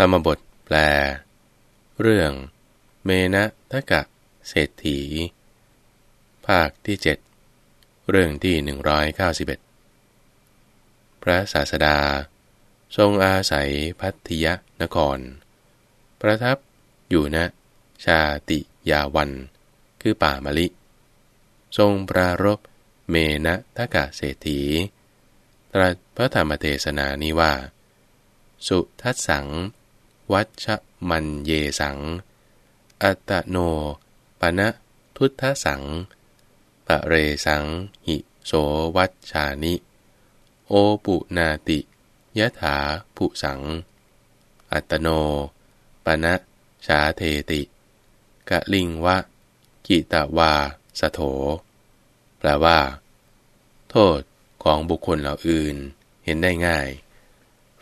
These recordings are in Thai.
รรมบทแปล เรื่อง เมนะทะกะ เศรษฐี ภาคที่เจ็ดเรื่องที่หนึ่งร้อยเก้าสิบเอ็ดพระศาสดา ทรงอาศัยพัทยนคร ประทับอยู่ณชาติยาวัน คือป่ามะลิ ทรงปรารบเมนะทะกะเศรษฐี ตรัสพระธรรมเทศนานี้ว่า สุทัสสัง วัชมันเยสัง อัตโนปณะทุตทสังปะเรสังหิโสวัชชานิ โอปุนาติยะถาปุสัง อัตโนปณะชาเทติ กะลิงวะ กิตวาสโถ แปลว่า โทษของบุคคลเหล่าอื่นเห็นได้ง่าย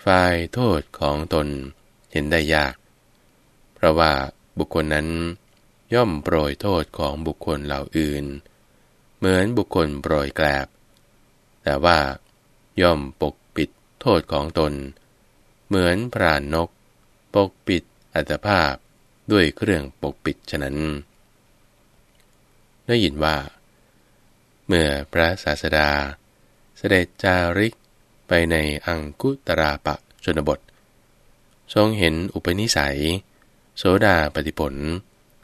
ฝ่ายโทษของตน เห็นได้ยาก เพราะว่าบุคคลนั้นย่อมโปรยโทษของบุคคลเหล่าอื่น เหมือนบุคคลโปรยแกลบ แต่ว่าย่อมปกปิดโทษของตน เหมือนพรานนก ปกปิดอัตภาพด้วยเครื่องปกปิดฉะนั้น ได้ยินว่า เมื่อพระศาสดา เสด็จจาริกไปในอังคุตราปะชนบท ทรงเห็นอุปนิสัย โสดาปฏิผล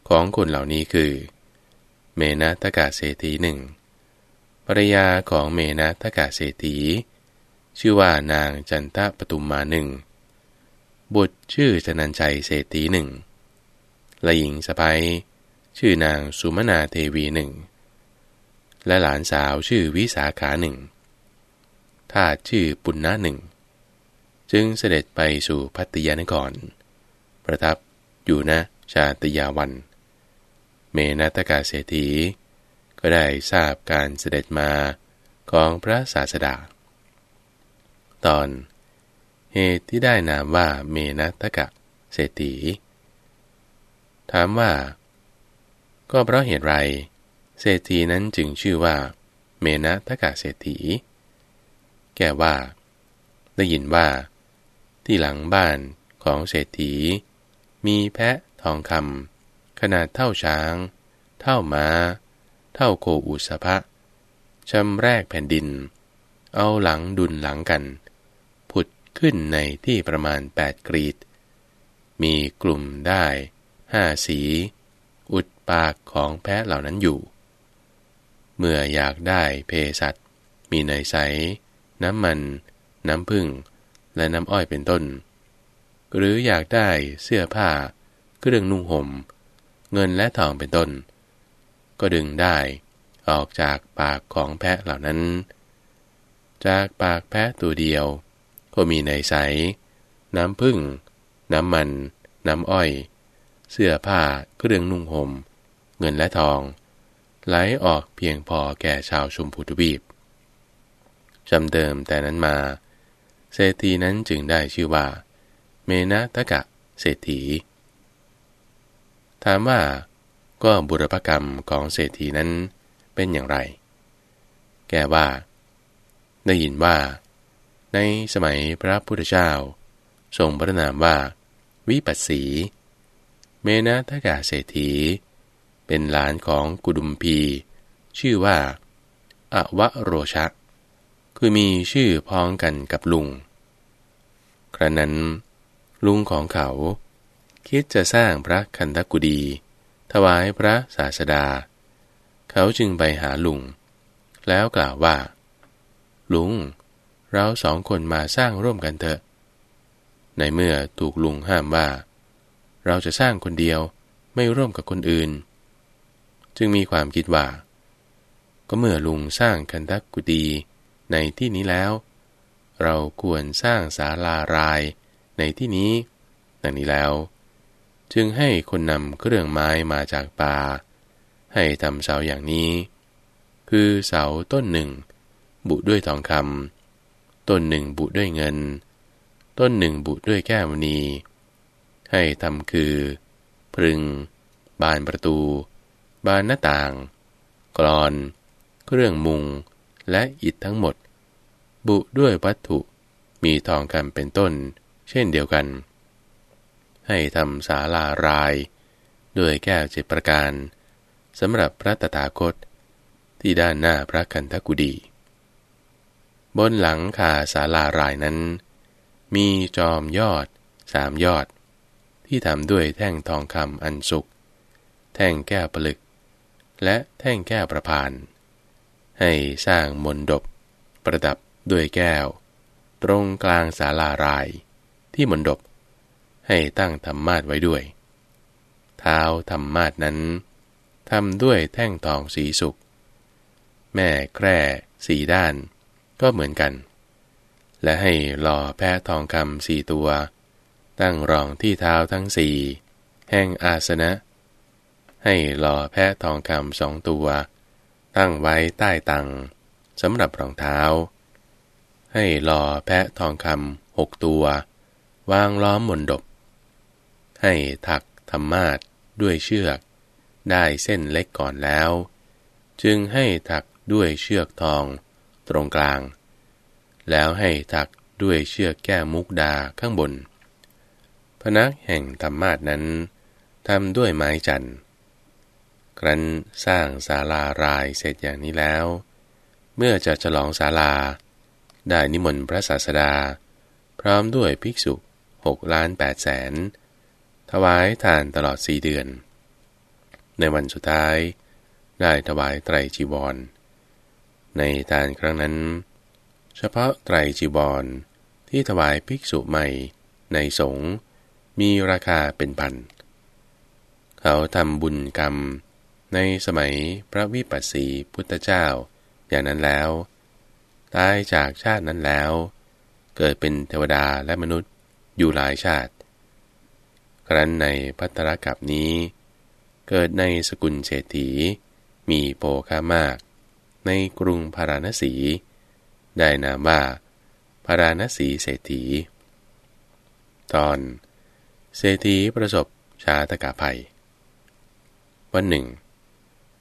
ของคนเหล่านี้คือ เมนะทกาเศรษฐีหนึ่งภรยาของเมนะทกาเศรษฐีชื่อว่านางจันทปตุมมาหนึ่งบุตรชื่อจนันชัยเศรษฐีหนึ่งและหญิงสะพ้ยชื่อนางสุมนาเทวีหนึ่งและหลานสาวชื่อวิสาขาหนึ่งทาสชื่อปุณณะหนึ่ง จึงเสด็จไปสู่พัตยานครประทับอยู่ณชาตยาวัน เมนัตกาเศรษฐี ก็ได้ทราบการเสด็จมาของพระศาสดา ตอนเหตุที่ได้นามว่าเมนัตกะเศรษฐี ถามว่า ก็เพราะเหตุไร เศรษฐีนั้นจึงชื่อว่า เมนัตกะเศรษฐี แก่ว่า ได้ยินว่า ที่หลังบ้านของเศรษฐี มีแพะทองคำขนาดเท่าช้าง เท่ามา้า เท่าโคอุสภะชำแรกแผ่นดิน เอาหลังดุลหลังกัน ผุดขึ้นในที่ประมาณแปดกรีด มีกลุ่มได้ห้าสี อุดปากของแพะเหล่านั้นอยู่ เมื่ออยากได้เพสัตมีเนยใส น้ำมัน น้ำผึ้ง และน้ำอ้อยเป็นต้น หรืออยากได้เสื้อผ้า เครื่องนุ่งหม่ม เงินและทองเป็นต้น ก็ดึงได้ออกจากปากของแพะเหล่านั้น จากปากแพะตัวเดียว ก็มีในใส น้ำผึ้งน้ำมัน น้ำอ้อย เสื้อผ้าเครื่องนุ่งหม่ม เงินและทอง ไหลออกเพียงพอแก่ชาวชมพูทวีปจำเดิมแต่นั้นมา เศรษฐีนั้นจึงได้ชื่อว่า เมนะทะกะเศรษฐี ถามว่าก็บุรพกรรมของเศรษฐีนั้นเป็นอย่างไร แกว่า ได้ยินว่า ในสมัยพระพุทธเจ้า ทรงพระนามว่า วิปัสสี เมนะทะกะเศรษฐี เป็นหลานของกุดุมพี ชื่อว่าอวะโรชะ คือมีชื่อพ้องกันกับลุง ครั้นั้น ลุงของเขา คิดจะสร้างพระคันธกุฎีถวายพระศาสดา เขาจึงไปหาลุง แล้วกล่าวว่า ลุง เราสองคนมาสร้างร่วมกันเถอะ ในเมื่อถูกลุงห้ามว่า เราจะสร้างคนเดียวไม่ร่วมกับคนอื่น จึงมีความคิดว่า ก็เมื่อลุงสร้างคันธกุฎี ในที่นี้แล้ว เราควรสร้างศาลารายในที่นี้ ดังนี้แล้ว จึงให้คนนำเครื่องไม้มาจากป่า ให้ทำเสาอย่างนี้ คือเสาต้นหนึ่ง บุด้วยทองคำต้นหนึ่งบุด้วยเงิน ต้นหนึ่งบุด้วยแก้วมณีให้ทำคือพรึง บานประตู บานหน้าต่าง กรอน เครื่องมุง และอิฐทั้งหมด บุด้วยวัตถุ มีทองคำเป็นต้น เช่นเดียวกัน ให้ทำศาลาราย ด้วยแก้วเจ็ดประการสำหรับพระตถาคต ที่ด้านหน้าพระคันธกุฎีบนหลังคาศาลารายนั้น มีจอมยอดสามยอด ที่ทำด้วยแท่งทองคำอันสุกแท่งแก้วผลึก และแท่งแก้วประพาน ให้สร้างมนดบประดับ ด้วยแก้ว ตรงกลางศาลาราย ที่มนดบ ให้ตั้งธรรมาทไว้ด้วย เท้าธรรมาทนั้นทำด้วยแท่งทองสีสุก แม่แคร่สีด้าน ก็เหมือนกัน และให้หล่อแพะทองคำสี่ตัว ตั้งรองที่เท้าทั้งสี่แห่งอาสนะ ให้หล่อแพะทองคำสองตัว ตั้งไว้ใต้ตังสำหรับรองเท้า ให้หล่อแพะทองคำหกตัว วางล้อมมนดบ ให้ถักธรรมาทด้วยเชือก ได้เส้นเล็กก่อนแล้ว จึงให้ถักด้วยเชือกทอง ตรงกลาง แล้วให้ถักด้วยเชือกแก้มุกดาข้างบน พนักแห่งธรรมาทนั้นทำด้วยไม้จันทร์ครั้นสร้างศาลารายเสร็จอย่างนี้แล้ว เมื่อจะฉลองศาลา ได้นิมนต์พระศาสดา พร้อมด้วยภิกษุหกล้านแปดแสนถวายทานตลอดสี่เดือน ในวันสุดท้าย ได้ถวายไตรจีวร ในทานครั้งนั้น เฉพาะไตรจีบอลที่ถวายภิกษุใหม่ในสงฆ์มีราคาเป็นพัน เขาทำบุญกรรมในสมัยพระวิปัสสีพุทธเจ้า อย่างนั้นแล้ว ตายจากชาตินั้นแล้ว เกิดเป็นเทวดาและมนุษย์อยู่หลายชาติ ครั้นในพัตรกับนี้ เกิดในสกุลเศรษฐี มีโภคามาก ในกรุงพาราณสี ได้นามว่าพาราณสีเศรษฐี ตอน เศรษฐีประสบชาตกาภัย วันหนึ่ง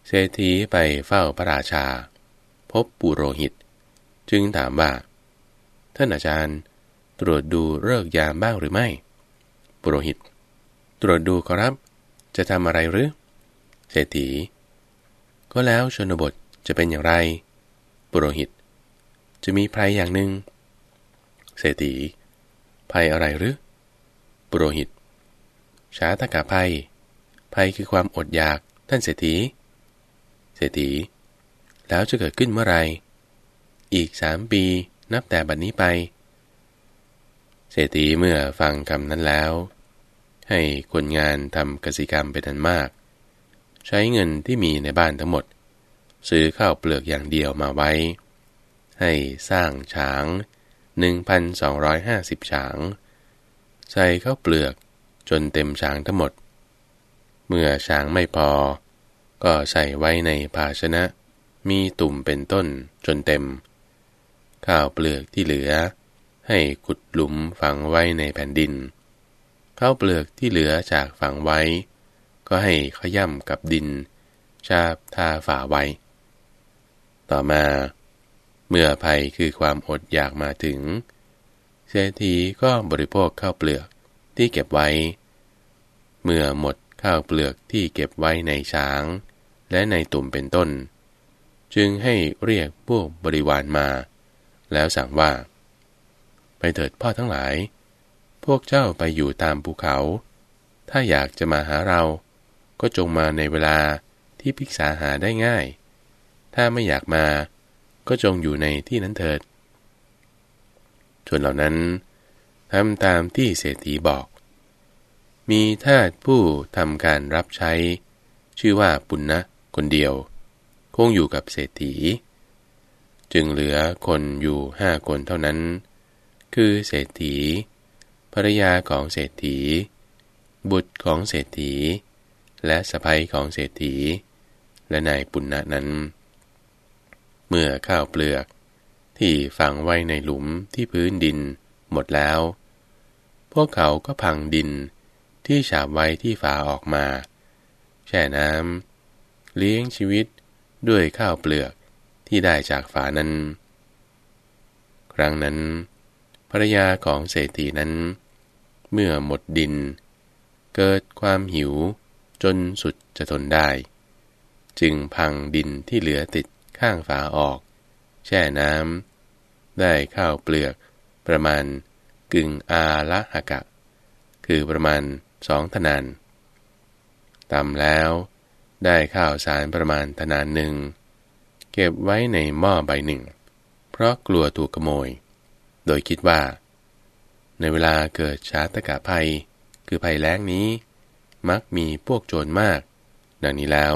เศรษฐีไปเฝ้าพระราชา พบปุโรหิต จึงถามว่า ท่านอาจารย์ ตรวจดูเลิกยามบ้างหรือไม่ ปุโรหิต ตรวจดูครับ จะทำอะไรหรือ เศรษฐี ก็แล้วชนบทจะเป็นอย่างไร ปุโรหิต จะมีภัยอย่างหนึ่ง เศรษฐี ภัยอะไรหรือ ปุโรหิต ชาตกาภัย ภัยคือความอดอยากท่านเศรษฐี เศรษฐี แล้วจะเกิดขึ้นเมื่อไร อีกสามปี นับแต่บัดนนี้ไป เศรษฐีเมื่อฟังคำนั้นแล้ว ให้คนงานทำกสิกรรมเป็นอันมาก ใช้เงินที่มีในบ้านทั้งหมด ซื้อข้าวเปลือกอย่างเดียวมาไว้ ให้สร้างฉาง 1,250 ฉาง ใส่ข้าวเปลือกจนเต็มฉางทั้งหมด เมื่อฉางไม่พอ ก็ใส่ไว้ในภาชนะมีตุ่มเป็นต้นจนเต็ม ข้าวเปลือกที่เหลือ ให้ขุดหลุมฝังไว้ในแผ่นดิน ข้าวเปลือกที่เหลือจากฝังไว้ ก็ให้ขย่ำกับดิน ชาบทาฝาไว้ ต่อมา เมื่อภัยคือความอดอยากมาถึง เศรษฐีก็บริโภคข้าวเปลือกที่เก็บไว้ เมื่อหมดข้าวเปลือกที่เก็บไว้ในช้าง และในตุ่มเป็นต้น จึงให้เรียกพวกบริวารมา แล้วสั่งว่า ไปเถิดพ่อทั้งหลาย พวกเจ้าไปอยู่ตามภูเขา ถ้าอยากจะมาหาเรา ก็จงมาในเวลาที่พิกษาหาได้ง่าย ถ้าไม่อยากมาก็จงอยู่ในที่นั้นเถิด ชนเหล่านั้นทำตามที่เศรษฐีบอก มีทาสผู้ทำการรับใช้ ชื่อว่าปุณณะคนเดียว คงอยู่กับเศรษฐี จึงเหลือคนอยู่ห้าคนเท่านั้น คือเศรษฐีภรรยาของเศรษฐี บุตรของเศรษฐี และสะใภ้ของเศรษฐี และนายปุณณะนั้น เมื่อข้าวเปลือกที่ฝังไว้ในหลุมที่พื้นดินหมดแล้ว พวกเขาก็พังดินที่ฉาบไว้ที่ฝาออกมา แช่น้ำเลี้ยงชีวิตด้วยข้าวเปลือก ที่ได้จากฝานั้น ครั้งนั้นภรรยาของเศรษฐีนั้น เมื่อหมดดิน เกิดความหิวจนสุดจะทนได้ จึงพังดินที่เหลือติดข้างฝาออก แช่น้ำได้ข้าวเปลือกประมาณกึ่งอาละหกะ คือประมาณสองทนานตำแล้วได้ข้าวสารประมาณทนานหนึ่ง เก็บไว้ในหม้อใบหนึ่ง เพราะกลัวถูกขโมย โดยคิดว่า ในเวลาเกิดชาตกะภัย คือภัยแล้งนี้ มักมีพวกโจรมาก ดังนี้แล้ว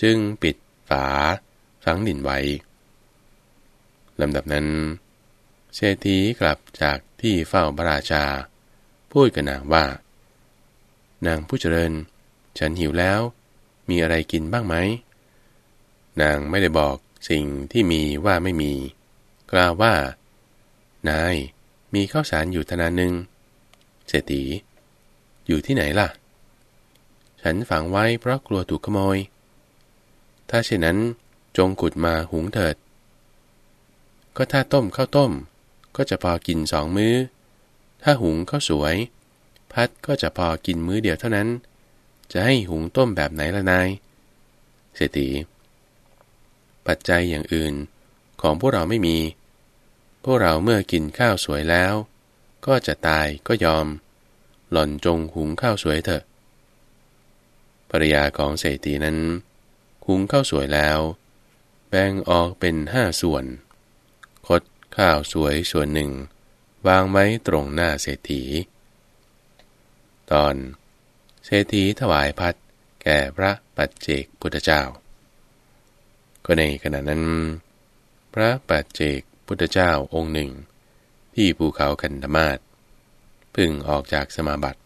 จึงปิดฝาฝังดินไว้ลำดับนั้น เศรษฐีกลับจากที่เฝ้าพระราชา พูดกับนางว่า นางผู้เจริญ ฉันหิวแล้ว มีอะไรกินบ้างไหม นางไม่ได้บอกสิ่งที่มีว่าไม่มี กล่าวว่า นายมีข้าวสารอยู่ธนาหนึ่งเศรษฐีอยู่ที่ไหนล่ะ ฉันฝังไว้เพราะกลัวถูกขโมย ถ้าเช่นนั้นจงขุดมาหุงเถิด ก็ถ้าต้มข้าวต้ม ก็จะพอกินสองมื้อ ถ้าหุงข้าวสวย พัดก็จะพอกินมื้อเดียวเท่านั้น จะให้หุงต้มแบบไหนละนาย เศรษฐี ปัจจัยอย่างอื่น ของพวกเราไม่มี พวกเราเมื่อกินข้าวสวยแล้ว ก็จะตายก็ยอม หล่อนจงหุงข้าวสวยเถอะภรรยาของเศรษฐีนั้น หุงข้าวสวยแล้ว แบ่งออกเป็นห้าส่วน คดข้าวสวยส่วนหนึ่ง วางไว้ตรงหน้าเศรษฐี ตอน เศรษฐีถวายพัดแก่พระปัจเจกพุทธเจ้า ก็ในขณะนั้น พระปัจเจกพุทธเจ้าองค์หนึ่ง ที่ภูเขาคันธมาศพึ่งออกจากสมาบัติ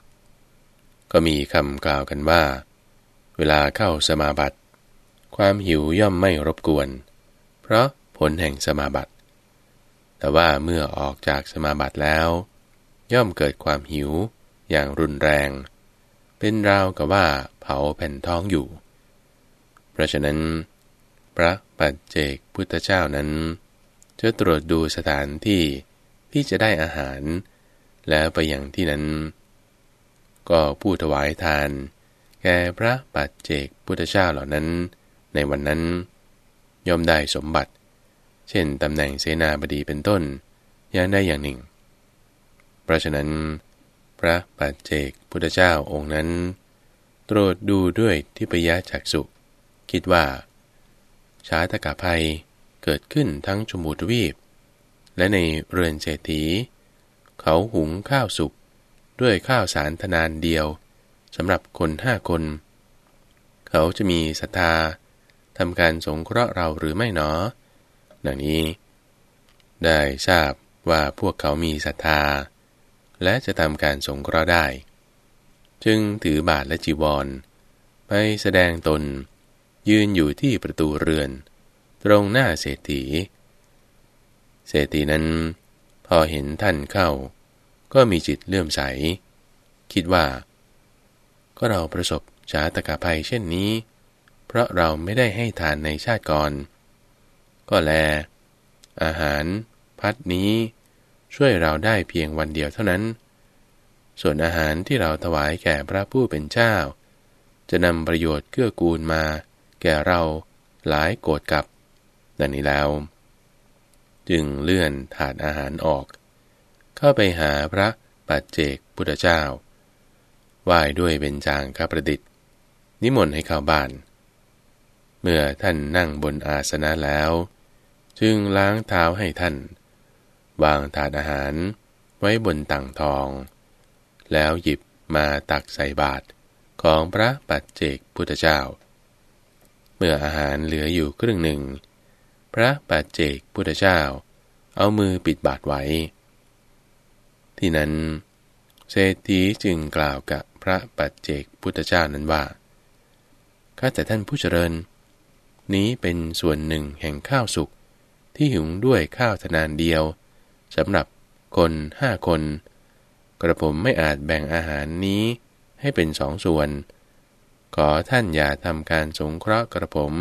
ก็มีคำกล่าวกันว่า เวลาเข้าสมาบัติ ความหิวย่อมไม่รบกวน เพราะผลแห่งสมาบัติ แต่ว่าเมื่อออกจากสมาบัติแล้ว ย่อมเกิดความหิวอย่างรุนแรง เป็นราวกับว่าเผาแผ่นท้องอยู่ เพราะฉะนั้น พระปัจเจกพุทธเจ้านั้น จะตรวจดูสถานที่ที่จะได้อาหาร แล้วไปอย่างที่นั้น ก็ผู้ถวายทาน แก่พระปัจเจกพุทธเจ้าเหล่านั้น ในวันนั้น ย่อมได้สมบัติ เช่นตำแหน่งเสนาบดีเป็นต้นอย่างได้อย่างหนึ่ง เพราะฉะนั้น พระปัจเจกพุทธเจ้าองค์นั้น ตรวจดูด้วยที่ปยะจักสุคิดว่า ชาตกะภัยเกิดขึ้นทั้งชมูทวีป และในเรือนเศรษฐี เขาหุงข้าวสุกด้วยข้าวสารทนานเดียวสำหรับคนห้าคน เขาจะมีศรัทธาทำการสงเคราะห์เราหรือไม่หนอ ดังนี้ ได้ทราบว่าพวกเขามีศรัทธา และจะทำการสงเคราะห์ได้ จึงถือบาทและจีวร ไปแสดงตน ยืนอยู่ที่ประตูเรือน ตรงหน้าเศรษฐี เศรษฐีนั้น พอเห็นท่านเข้า ก็มีจิตเลื่อมใส คิดว่า ก็เราประสบชาตกาภัยเช่นนี้ เพราะเราไม่ได้ให้ทานในชาติก่อน ก็แล อาหาร พัดนี้ ช่วยเราได้เพียงวันเดียวเท่านั้น ส่วนอาหารที่เราถวายแก่พระผู้เป็นเจ้า จะนำประโยชน์เกื้อกูลมา แก่เราหลายโกรธกับ ดังนี้แล้ว จึงเลื่อนถาดอาหารออก เข้าไปหาพระปัจเจกพุทธเจ้าไหว้ด้วยเบญจางคประดิษฐ์ นิมนต์ให้เข้าบ้าน เมื่อท่านนั่งบนอาสนะแล้ว จึงล้างเท้าให้ท่าน วางถาดอาหารไว้บนตังทอง แล้วหยิบมาตักใส่บาตรของพระปัจเจกพุทธเจ้า เมื่ออาหารเหลืออยู่ครึ่งหนึ่ง พระปัจเจกพุทธเจ้า เอามือปิดบาตรไว้ ที่นั้น เศรษฐีจึงกล่าวกับพระปัจเจกพุทธเจ้านั้นว่าข้าแต่ท่านผู้เจริญ นี้เป็นส่วนหนึ่งแห่งข้าวสุกที่หุงด้วยข้าวทนานเดียวสำหรับคนห้าคน กระผมไม่อาจแบ่งอาหารนี้ให้เป็นสองส่วน ขอท่านอย่าทำการสงเคราะห์กระผม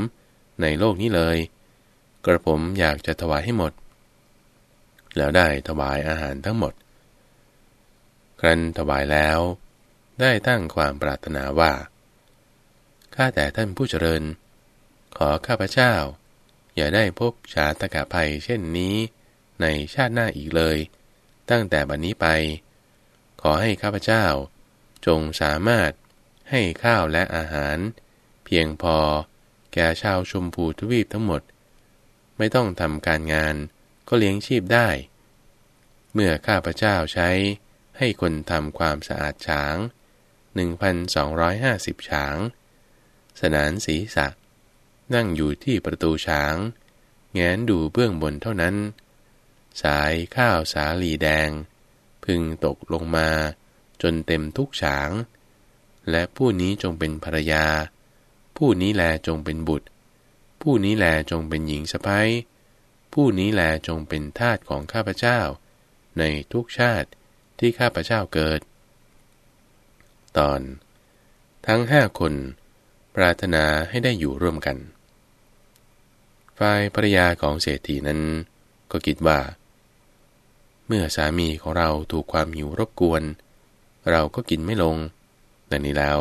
ในโลกนี้เลย กระผมอยากจะถวายให้หมด แล้วได้ถวายอาหารทั้งหมด ครั้นถวายแล้ว ได้ตั้งความปรารถนาว่า ข้าแต่ท่านผู้เจริญ ขอข้าพเจ้า อย่าได้พบชาตกะภัยเช่นนี้ ในชาติหน้าอีกเลย ตั้งแต่บัดนนี้ไป ขอให้ข้าพเจ้า จงสามารถ ให้ข้าวและอาหาร เพียงพอ แก่ชาวชมพูทวีปทั้งหมด ไม่ต้องทำการงานก็เลี้ยงชีพได้ เมื่อข้าพเจ้าใช้ให้คนทำความสะอาดช้าง 1,250 ช้าง สนานศีรษะ นั่งอยู่ที่ประตูช้าง แงนดูเบื้องบนเท่านั้น สายข้าวสาลีแดง พึงตกลงมาจนเต็มทุกช้าง และผู้นี้จงเป็นภรรยา ผู้นี้แลจงเป็นบุตร ผู้นี้แลจงเป็นหญิงสะพ้ยผู้นี้แลจงเป็นทาสของข้าพเจ้า ในทุกชาติที่ข้าพเจ้าเกิด ตอน ทั้งห้าคน ปรารถนาให้ได้อยู่ร่วมกัน ฝ่ายภรรยาของเศรษฐีนั้น ก็คิดว่า เมื่อสามีของเราถูกความหิวรบกวน เราก็กินไม่ลง ดังนี้แล้ว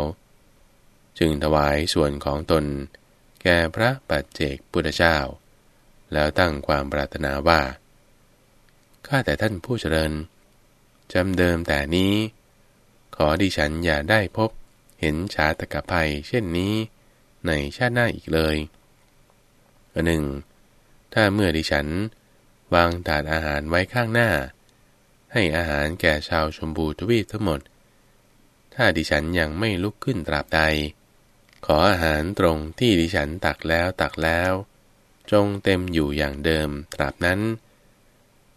จึงถวายส่วนของตน แก่พระปัจเจกพุทธเจ้า แล้วตั้งความปรารถนาว่า ข้าแต่ท่านผู้เจริญจำเดิมแต่นี้ ขอดิฉันอย่าได้พบเห็นชาตกภัยเช่นนี้ ในชาติหน้าอีกเลยอันหนึ่ง ถ้าเมื่อดิฉันวางถาดอาหารไว้ข้างหน้า ให้อาหารแก่ชาวชมพูทวีปทั้งหมด ถ้าดิฉันยังไม่ลุกขึ้นตราบใด ขออาหารตรงที่ดิฉันตักแล้วตักแล้ว จงเต็มอยู่อย่างเดิมตราบนั้น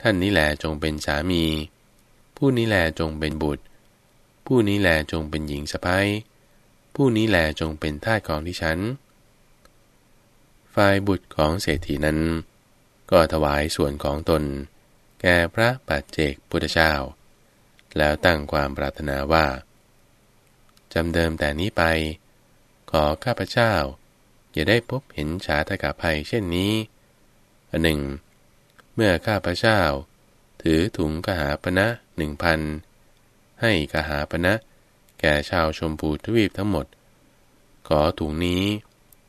ท่านนี้แลจงเป็นสามี ผู้นี้แลจงเป็นบุตร ผู้นี้แลจงเป็นหญิงสะพ้ยผู้นี้แลจงเป็นทาสของดิฉัน ฝ่ายบุตรของเศรษฐีนั้น ก็ถวายส่วนของตน แก่พระปัจเจกพุทธเจ้า แล้วตั้งความปรารถนาว่า จำเดิมแต่นี้ไป ขอข้าพเจ้า อย่าได้พบเห็นชาตกาภัยเช่นนี้อันหนึ่ง เมื่อข้าพเจ้า ถือถุงกหาปณะหนึ่งพันให้กหาปณะแก่ชาวชมพูทวีปทั้งหมด ขอถุงนี้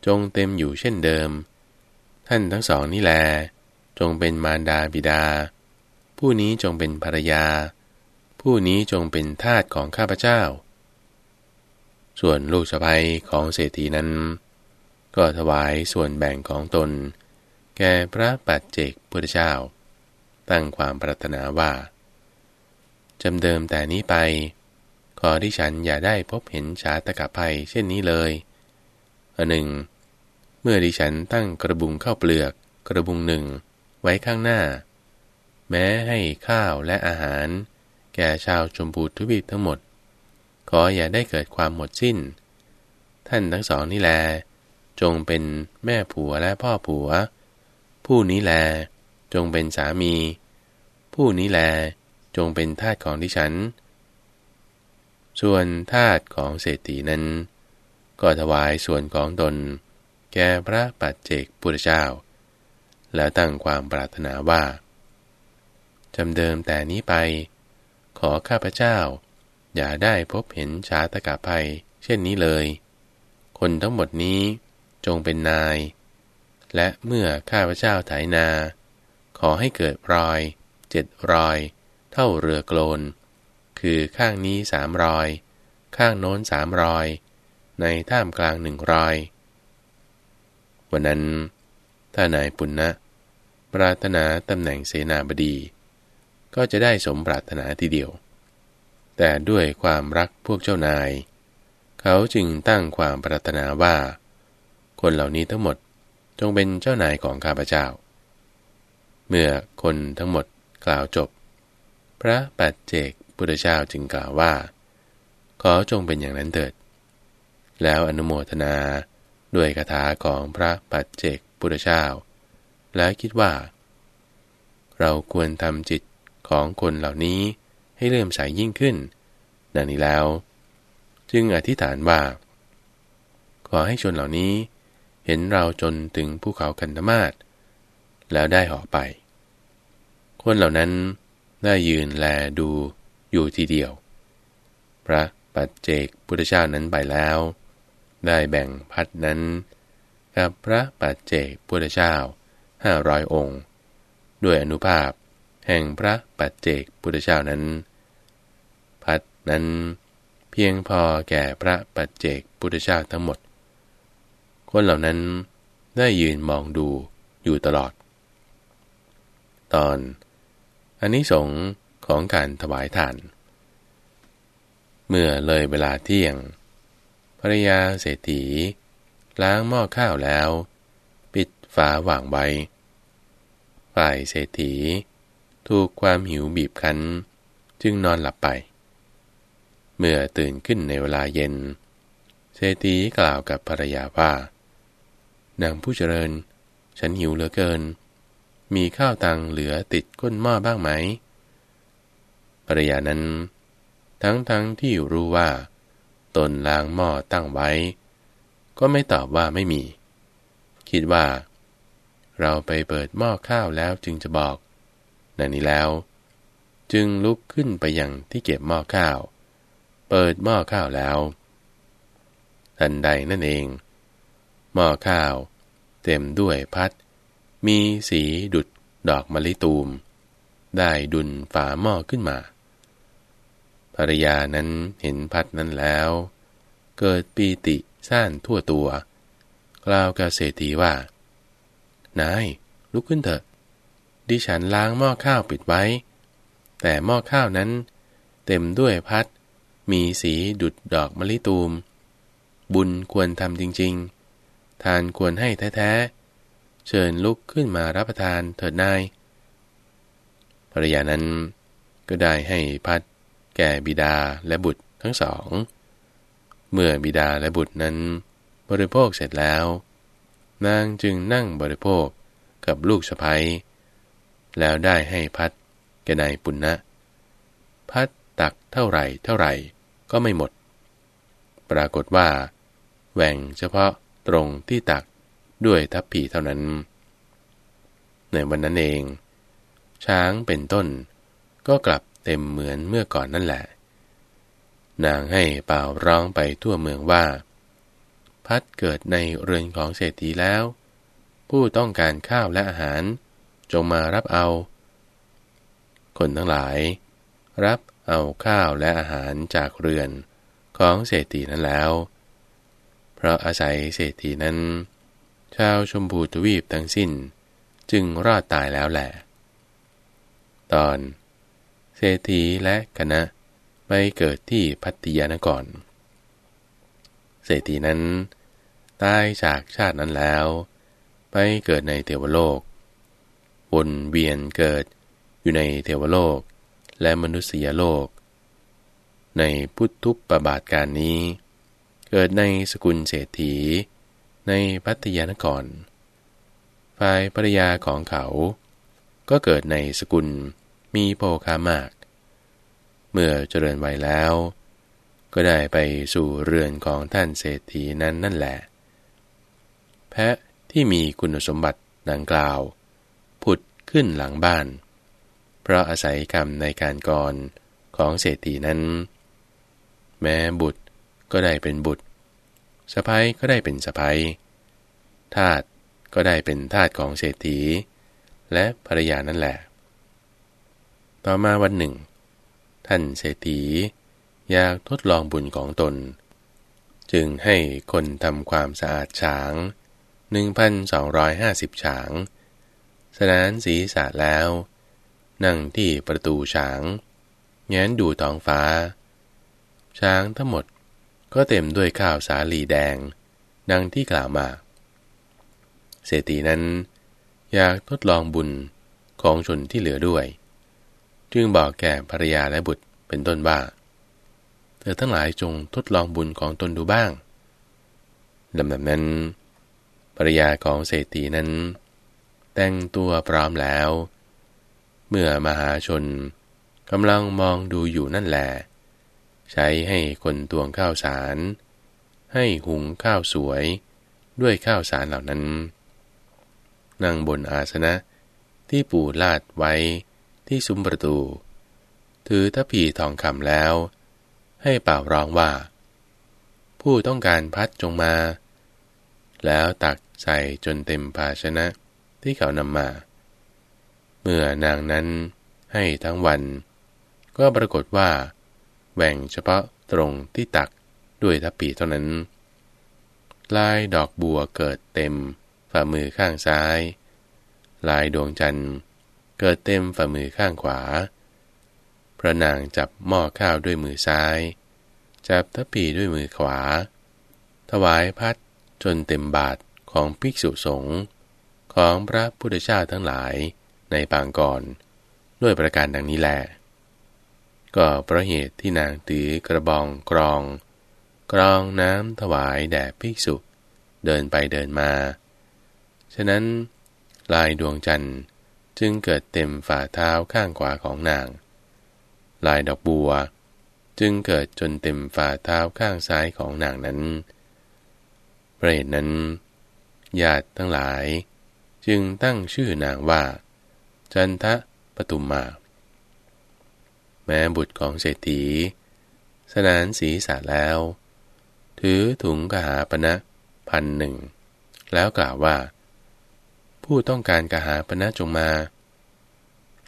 จงเต็มอยู่เช่นเดิม ท่านทั้งสองนี่แล จงเป็นมารดาบิดา ผู้นี้จงเป็นภรรยา ผู้นี้จงเป็นทาสของข้าพเจ้า ส่วนลูกสะใภ้ของเศรษฐีนั้น ก็ถวายส่วนแบ่งของตน แก่พระปัจเจกพุทธเจ้า ตั้งความปรารถนาว่าจำเดิมแต่นี้ไป ขอที่ฉันอย่าได้พบเห็นชาตกะภัยเช่นนี้เลยอันหนึ่ง เมื่อดิฉันตั้งกระบุงข้าวเปลือกกระบุงหนึ่งไว้ข้างหน้า แม้ให้ข้าวและอาหาร แก่ชาวชมพูทวีปทั้งหมด ขออย่าได้เกิดความหมดสิ้น ท่านทั้งสองนี่แล จงเป็นแม่ผัวและพ่อผัว ผู้นี้แล จงเป็นสามี ผู้นี้แล จงเป็นทาสของดิฉัน ส่วนทาสของเศรษฐีนั้น ก็ถวายส่วนของตน แก่พระปัจเจกพุทธเจ้า แล้วตั้งความปรารถนาว่าจำเดิมแต่นี้ไป ขอข้าพเจ้า อย่าได้พบเห็นชาตกะภัย เช่นนี้เลย คนทั้งหมดนี้จงเป็นนาย และเมื่อข้าพเจ้าไถนา ขอให้เกิดรอยเจ็ดรอย เท่าเรือโกลน คือข้างนี้สามรอย ข้างโน้นสามรอย ในท่ามกลางหนึ่งรอย วันนั้นถ้านายปุณณะปรารถนาตำแหน่งเสนาบดี ก็จะได้สมปรารถนาทีเดียว แต่ด้วยความรักพวกเจ้านาย เขาจึงตั้งความปรารถนาว่า คนเหล่านี้ทั้งหมดจงเป็นเจ้านายของข้าพเจ้า เมื่อคนทั้งหมดกล่าวจบ พระปัจเจกพุทธเจ้าจึงกล่าวว่า ขอจงเป็นอย่างนั้นเถิด แล้วอนุโมทนาด้วยคาถาของพระปัจเจกพุทธเจ้า แล้วคิดว่า เราควรทำจิตของคนเหล่านี้ ให้เริ่มใสยยิ่งขึ้น ดังนี้แล้ว จึงอธิษฐานว่า ขอให้ชนเหล่านี้ เห็นเราจนถึงภูเขากันธมาศแล้วได้ห่อไป คนเหล่านั้นได้ยืนแลดูอยู่ทีเดียว พระปัจเจกพุทธเจ้านั้นไปแล้ว ได้แบ่งพัดนั้น กับพระปัจเจกพุทธเจ้าห้าร้อยองค์ ด้วยอนุภาพแห่งพระปัจเจกพุทธเจ้านั้น นั้นเพียงพอแก่พระปัจเจกพุทธเจ้าทั้งหมด คนเหล่านั้นได้ยืนมองดูอยู่ตลอด ตอนอันนี้สงของการถวายทาน เมื่อเลยเวลาเที่ยงภรยาเศรษฐี ล้างหม้อข้าวแล้ว ปิดฝาหว่างไว้ ฝ่ายเศรษฐี ถูกความหิวบีบคั้น จึงนอนหลับไป เมื่อตื่นขึ้นในเวลาเย็น เศรษฐีกล่าวกับภรรยาว่านางผู้เจริญ ฉันหิวเหลือเกิน มีข้าวตังเหลือติดก้นหม้อบ้างไหม ภรรยานั้น ทั้งๆทที่รู้ว่า ตนล้างหม้อตั้งไว้ ก็ไม่ตอบว่าไม่มี คิดว่า เราไปเปิดหม้อข้าวแล้วจึงจะบอก ดังนี้แล้ว จึงลุกขึ้นไปยังที่เก็บหม้อข้าว เปิดหม้อข้าวแล้ว ทันใดนั่นเอง หม้อข้าว เต็มด้วยพัด มีสีดุดดอกมะลิตูม ได้ดุนฝาหม้อขึ้นมา ภรรยานั้นเห็นพัดนั้นแล้ว เกิดปีติซ่านทั่วตัว กล่าวกับเศรษฐีว่า นาย ลุกขึ้นเถอะ ดิฉันล้างหม้อข้าวปิดไว้ แต่หม้อข้าวนั้น เต็มด้วยพัด มีสีดุดดอกมะลิตูม บุญควรทำจริง ๆ ทานควรให้แท้ๆ เชิญลุกขึ้นมารับประทานเถิดนายภรรยานั้นก็ได้ให้พัดแก่บิดาและบุตรทั้งสอง เมื่อบิดาและบุตรนั้น บริโภคเสร็จแล้ว นางจึงนั่งบริโภคกับลูกสะพ้ยแล้วได้ให้พัดแก่นายปุณณนะ พัดตักเท่าไหร่เท่าไหร่ ก็ไม่หมด ปรากฏว่าแหว่งเฉพาะตรงที่ตักด้วยทัพผีเท่านั้น ในวันนั้นเอง ช้างเป็นต้น ก็กลับเต็มเหมือนเมื่อก่อนนั่นแหละ นางให้เป่าร้องไปทั่วเมืองว่า พัดเกิดในเรือนของเศรษฐีแล้ว ผู้ต้องการข้าวและอาหาร จงมารับเอา คนทั้งหลาย รับ เอาข้าวและอาหารจากเรือนของเศรษฐีนั้นแล้ว เพราะอาศัยเศรษฐีนั้น ชาวชมพูทวีปทั้งสิ้นจึงรอดตายแล้วแหละ ตอน เศรษฐีและคณะไปเกิดที่พัทยานกรเศรษฐีนั้นตายจากชาตินั้นแล้ว ไปเกิดในเทวโลก วนเวียนเกิดอยู่ในเทวโลก และมนุษยโลก ในพุทธุปปบาทการนี้ เกิดในสกุลเศรษฐี ในพัทยานคร ฝ่ายภรยาของเขา ก็เกิดในสกุลมีโภคามาก เมื่อเจริญวัยแล้ว ก็ได้ไปสู่เรือนของท่านเศรษฐีนั้นนั่นแหละ แพะที่มีคุณสมบัติดังกล่าว ผุดขึ้นหลังบ้าน เพราะอาศัยกรรมในการก่อนของเศรษฐีนั้น แม้บุตรก็ได้เป็นบุตรสะพ้ยก็ได้เป็นสะพ้ยทาตก็ได้เป็นทาตของเศรษฐี และภรรยานั่นแหละ ต่อมาวันหนึ่ง ท่านเศรษฐีอยากทดลองบุญของตน จึงให้คนทำความสะอาดฉาง 1,250 ฉาง สนานศีรษะแล้ว นั่งที่ประตูช้าง แง้นดูท้องฟ้า ช้างทั้งหมดก็เต็มด้วยข้าวสาลีแดง ดังที่กล่าวมา เศรษฐีนั้น อยากทดลองบุญของชนที่เหลือด้วย จึงบอกแก่ภรรยาและบุตรเป็นต้นว่า เธอทั้งหลายจงทดลองบุญของตนดูบ้างลำดับนั้นภรรยาของเศรษฐีนั้น แต่งตัวพร้อมแล้ว เมื่อมหาชนกำลังมองดูอยู่นั่นแหละใช้ให้คนตวงข้าวสาร ให้หุงข้าวสวยด้วยข้าวสารเหล่านั้น นั่งบนอาสนะที่ปูลาดไว้ที่ซุ้มประตู ถือทัพีทองคำแล้ว ให้เป่าร้องว่า ผู้ต้องการพัดจงมา แล้วตักใส่จนเต็มภาชนะที่เขานำมา เมื่อนางนั้นให้ทั้งวัน ก็ปรากฏว่า แหว่งเฉพาะตรงที่ตักด้วยทัพปีเท่านั้น ลายดอกบัวเกิดเต็มฝ่ามือข้างซ้าย ลายดวงจันทร์ เกิดเต็มฝ่ามือข้างขวา พระนางจับหม้อข้าวด้วยมือซ้าย จับทัพปีด้วยมือขวา ถวายพัดจนเต็มบาทของภิกษุสงฆ์ของพระพุทธเจ้าทั้งหลาย ในปางก่อนด้วยประการดังนี้แหละก็เพราะเหตุที่นางถือกระบองกรอง กรองน้ำถวายแด่ภิกษุ เดินไปเดินมา ฉะนั้น ลายดวงจันทร์จึงเกิดเต็มฝ่าเท้าข้างขวาของนาง ลายดอกบัว จึงเกิดจนเต็มฝ่าเท้าข้างซ้ายของนางนั้นเพราะเหตุนั้นญาติทั้งหลายจึงตั้งชื่อนางว่า จันทะปตุมมา แม้บุตรของเศรษฐี สนานศีรษะแล้ว ถือถุงกหาปณะพันหนึ่ง แล้วกล่าวว่า ผู้ต้องการกหาปณะจงมา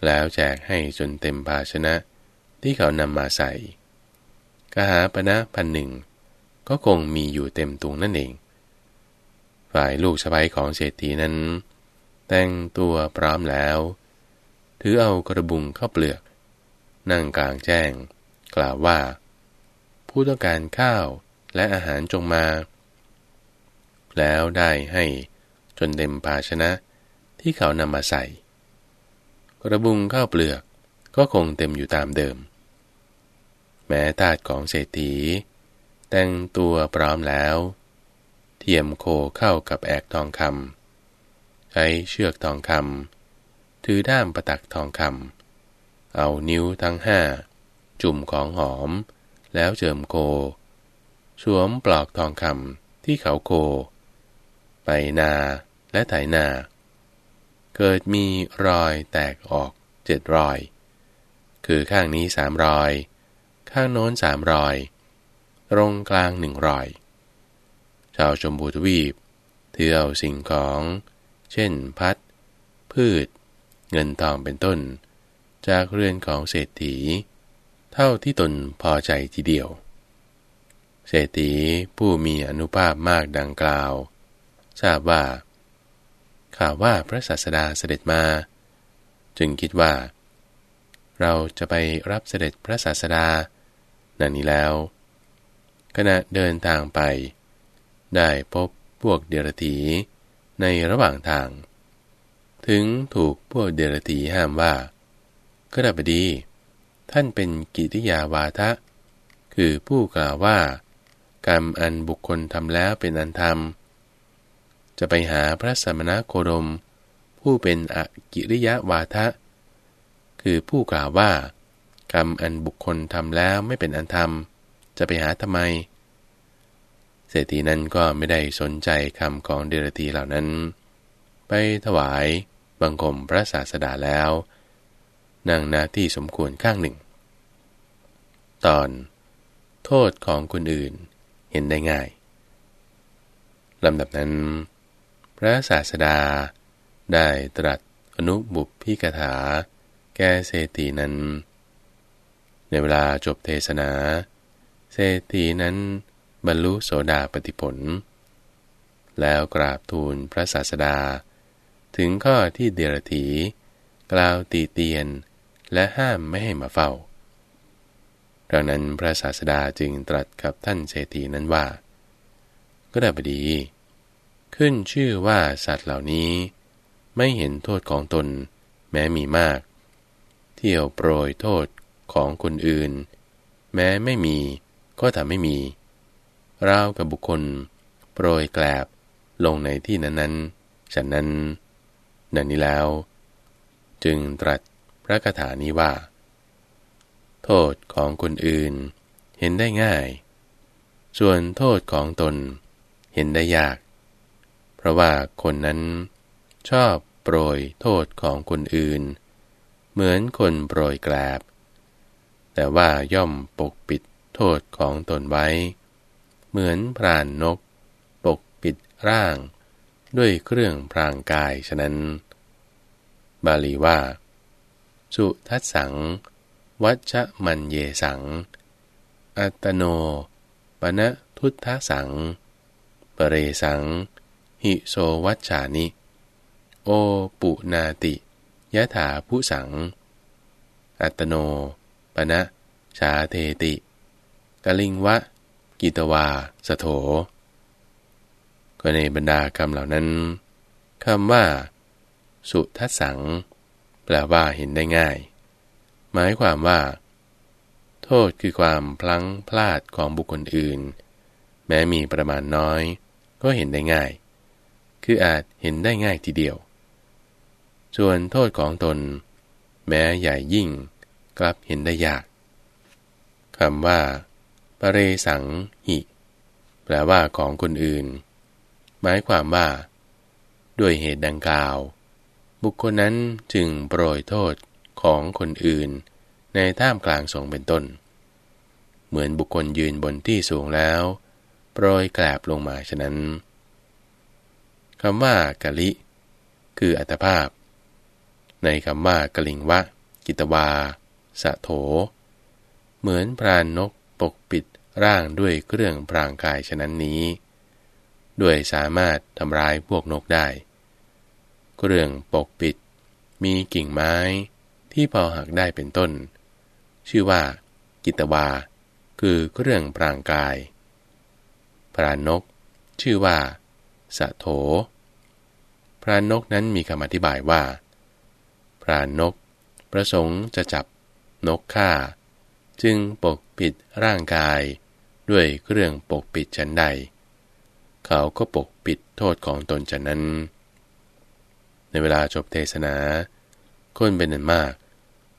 แล้วแจกให้จนเต็มภาชนะที่เขานำมาใส่ กหาปณะพันหนึ่ง ก็คงมีอยู่เต็มตุงนั่นเอง ฝ่ายลูกสะใภ้ของเศรษฐีนั้น แต่งตัวพร้อมแล้ว ถือเอากระบุงเข้าเปลือก นั่งกลางแจ้ง กล่าวว่า ผู้ต้องการข้าวและอาหารจงมา แล้วได้ให้จนเต็มภาชนะที่เขานำมาใส่ กระบุงข้าวเปลือกก็คงเต็มอยู่ตามเดิม แม้ตาดของเศรษฐี แต่งตัวพร้อมแล้ว เทียมโคเข้ากับแอกทองคำใช้เชือกทองคำ ถือด้ามประตักทองคำเอานิ้วทั้งห้า จุ่มของหอม แล้วเจิมโค สวมปลอกทองคำที่เขาโค ไปนาและไถนา เกิดมีรอยแตกออกเจ็ดรอย คือข้างนี้สามรอย ข้างโน้นสามรอย ตรงกลางหนึ่งรอย ชาวชมพูทวีปเที่ยวสิ่งของ เช่นพัด พืช เงินทองเป็นต้น จากเรือนของเศรษฐี เท่าที่ตนพอใจทีเดียว เศรษฐีผู้มีอนุภาพมากดังกล่าว ทราบว่า ข่าวว่าพระศาสดาเสด็จมา จึงคิดว่า เราจะไปรับเสด็จพระศาสดานั่นนี้แล้ว ขณะเดินทางไป ได้พบพวกเดรธีในระหว่างทาง ถึงถูกพวกเดรธีห้ามว่าก็ดับดี ท่านเป็นกิติยาวาทะ คือผู้กล่าวว่า กรรมอันบุคคลทำแล้วเป็นอันธรรม จะไปหาพระสมณโคดม ผู้เป็นอกิริยาวาทะ คือผู้กล่าวว่า กรรมอันบุคคลทำแล้วไม่เป็นอันธรรม จะไปหาทำไม เศรษฐีนั้นก็ไม่ได้สนใจคำของเดรธีเหล่านั้น ไปถวาย บังคมพระศาสดาแล้ว นั่งนาที่สมควรข้างหนึ่ง ตอน โทษของคนอื่นเห็นได้ง่ายลำดับนั้น พระศาสดาได้ตรัสอนุบุพพิกถา แก่เศรษฐีนั้น ในเวลาจบเทศนา เศรษฐีนั้นบรรลุโสดาปติผล แล้วกราบทูลพระศาสดา ถึงข้อที่เดรถีกล่าวตีเตียน และห้ามไม่ให้มาเฝ้าดังนั้นพระศาสดาจึงตรัสกับท่านเศรษฐีนั้นว่า ก็ได้บดี ขึ้นชื่อว่าสัตว์เหล่านี้ ไม่เห็นโทษของตนแม้มีมาก เที่ยวโปรยโทษของคนอื่น แม้ไม่มีก็ทำไม่มีราวกับบุคคล โปรยแกลบลงในที่นั้นๆฉะนั้น ดังนี้แล้ว จึงตรัสพระคาถานี้ว่า โทษของคนอื่นเห็นได้ง่าย ส่วนโทษของตนเห็นได้ยาก เพราะว่าคนนั้นชอบโปรยโทษของคนอื่น เหมือนคนโปรยแกลบ แต่ว่าย่อมปกปิดโทษของตนไว้ เหมือนพรานนก ปกปิดร่าง ด้วยเครื่องพรางกายฉะนั้น บาลีว่า สุทัสสัง วัชมันเยสัง อัตโนปณะทุตทสัง ปเรสัง หิโสวัชชานิ โอปุนาติยะถาผู้สัง อัตโนปณะชาเทติกลิงวะ กิตวาสโถ ก็ในบรรดาคำเหล่านั้นคำว่า สุทัสสัง แปลว่าเห็นได้ง่าย หมายความว่า โทษคือความพลั้งพลาดของบุคคลอื่น แม้มีประมาณน้อย ก็เห็นได้ง่าย คืออาจเห็นได้ง่ายทีเดียว ส่วนโทษของตน แม้ใหญ่ยิ่ง กลับเห็นได้ยากคำว่าปเรสังหิ แปลว่าของคนอื่น หมายความว่า ด้วยเหตุดังกล่าว บุคคลนั้นจึงโปรยโทษของคนอื่น ในท่ามกลางสงเป็นต้น เหมือนบุคคลยืนบนที่สูงแล้ว โปรยแกลบลงมาฉะนั้นคำว่ากะลิ คืออัตภาพ ในคำว่ากลิงวะ กิตวา สะโถ เหมือนพรานนกปกปิดร่างด้วยเครื่องพรางกายฉะนั้นนี้ ด้วยสามารถทำร้ายพวกนกได้เครื่องปกปิด มีกิ่งไม้ที่พอหักได้เป็นต้น ชื่อว่ากิตวา คือเครื่องพรางกาย พรานก ชื่อว่าสะโถ พรานกนั้นมีคำอธิบายว่า พรานก ประสงค์จะจับนกฆ่า จึงปกปิดร่างกาย ด้วยเครื่องปกปิดชั้นใด เขาก็ปกปิดโทษของตนฉะนั้น ในเวลาจบเทศนา คนเป็นนันมาก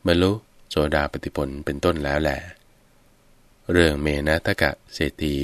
บรรลุโสดาปฏิผลเป็นต้นแล้วแหละเรื่องเมนะทะกะเศรษฐี